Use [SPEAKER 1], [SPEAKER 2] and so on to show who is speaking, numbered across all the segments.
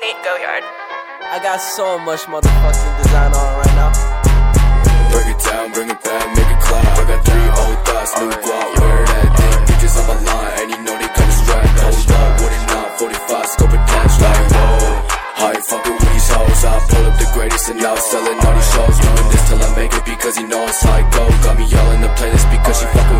[SPEAKER 1] Nate Goyard.
[SPEAKER 2] I got so much motherfucking design on right now.
[SPEAKER 3] Break it down, bring it back, make it clap. I got three old thoughts, new guap, wear that thing. Bitches on my line, and you know they come strapped. Hold up, what it not, 45, scope attached, like whoa. How you fucking with these hoes? I pull up the greatest and now selling all these shows. Doing this till I make it because he know it's how I go. Got me yelling the playlist because she fuck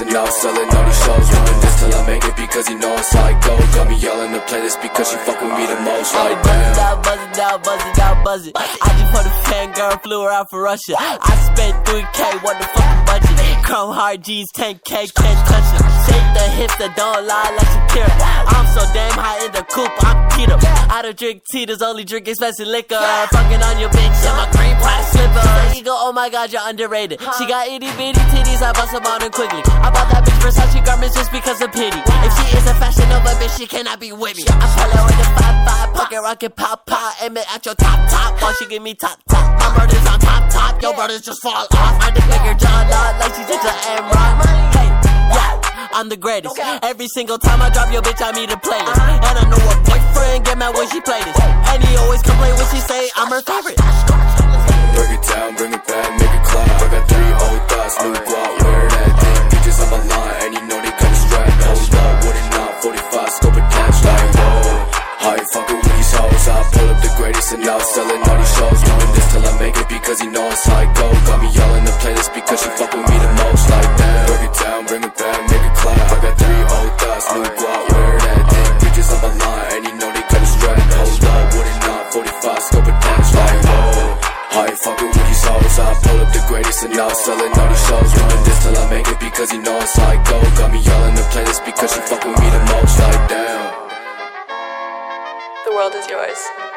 [SPEAKER 3] and now selling all these shows. Doing this till I make it because he know it's I go. Got me yelling the playlist because she fuck with me the most. Like damn.
[SPEAKER 2] out, buzz it out, buzz it out, buzz it. I just put a fangirl, flew her out for Russia. I spent 3K, what the fucking budget? Chrome Heart G's, 10K, can't touch it. Shake the hips that don't lie like Shakira. I'm so damn high in the coop, I'm Peter. I don't drink tea, there's only drink expensive liquor. Fucking on your bitch, in my green plastic slipper. You go, oh my god, you're underrated. She got itty bitty titties, I bust them on her quickly. I bought that bitch Versace garments just because of pity. If she is a fashion Nova bitch, she cannot be with me. I pull her with the 5-5, pocket rocket pop pop, aim it at your top top, while she give me top top. My brother's on top top, your brothers just fall off. I just make her jaw like she's just an Amron. Hey, I'm the greatest. Every single time I drop your bitch, I meet a playlist. And I know her boyfriend get mad when she play this. And he always complain when she say I'm her favorite.
[SPEAKER 3] Break it down, bring it back, make it clap. I got three old thoughts, new guap, wear that thing. Bitches on my line, and you know they come strapped. Hold up, what it not, 45, scope attached, like whoa. I ain't fucking with these hoes. I pull up the greatest and now selling all these shows. Doing this till I make it because he know it's how I go. Got me yelling the playlist because she fuck with me the most, like that. Break it down, bring it back, I ain't fucking with these hoes. I pull up the greatest and now selling all these shows. Doing this till I make it because he know it's how I go. Got me yelling the playlist because she fuck with me the most, like damn.
[SPEAKER 1] The world is yours.